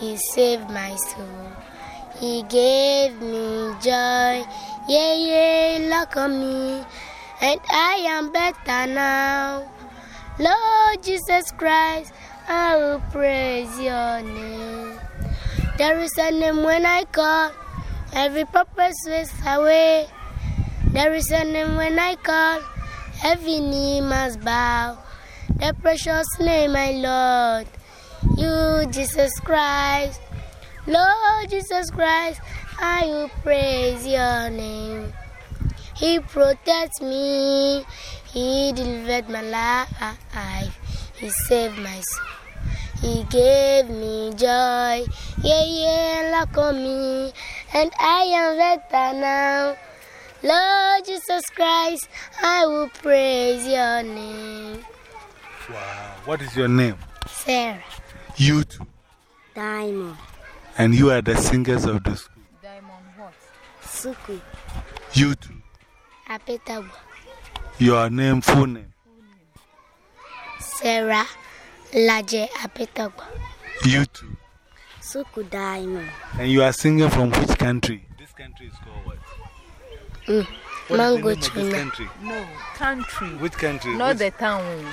He saved my soul. He gave me joy. Yeah, yeah, look on me. And I am better now. Lord Jesus Christ, I will praise your name. There is a name when I call, every purpose is away. There is a name when I call, every knee must bow. The precious name, my Lord, you, Jesus Christ. Lord Jesus Christ, I will praise your name. He protects me, He delivered my life, He saved my soul. He gave me joy, yeah, yeah, look on me, and I am better now. Lord Jesus Christ, I will praise your name. Wow. What is your name? Sarah. You too. Diamond. And you are the singers of the school. Diamond what? Suku. You too. Apetagwa. Your name, full name. Sarah Laje Apetagwa. You too. Suku Diamond. And you are singing from which country? This country is called what? Mm. What is the Mango name of this Chuna. country? No, country. Which country? Not Which- the town.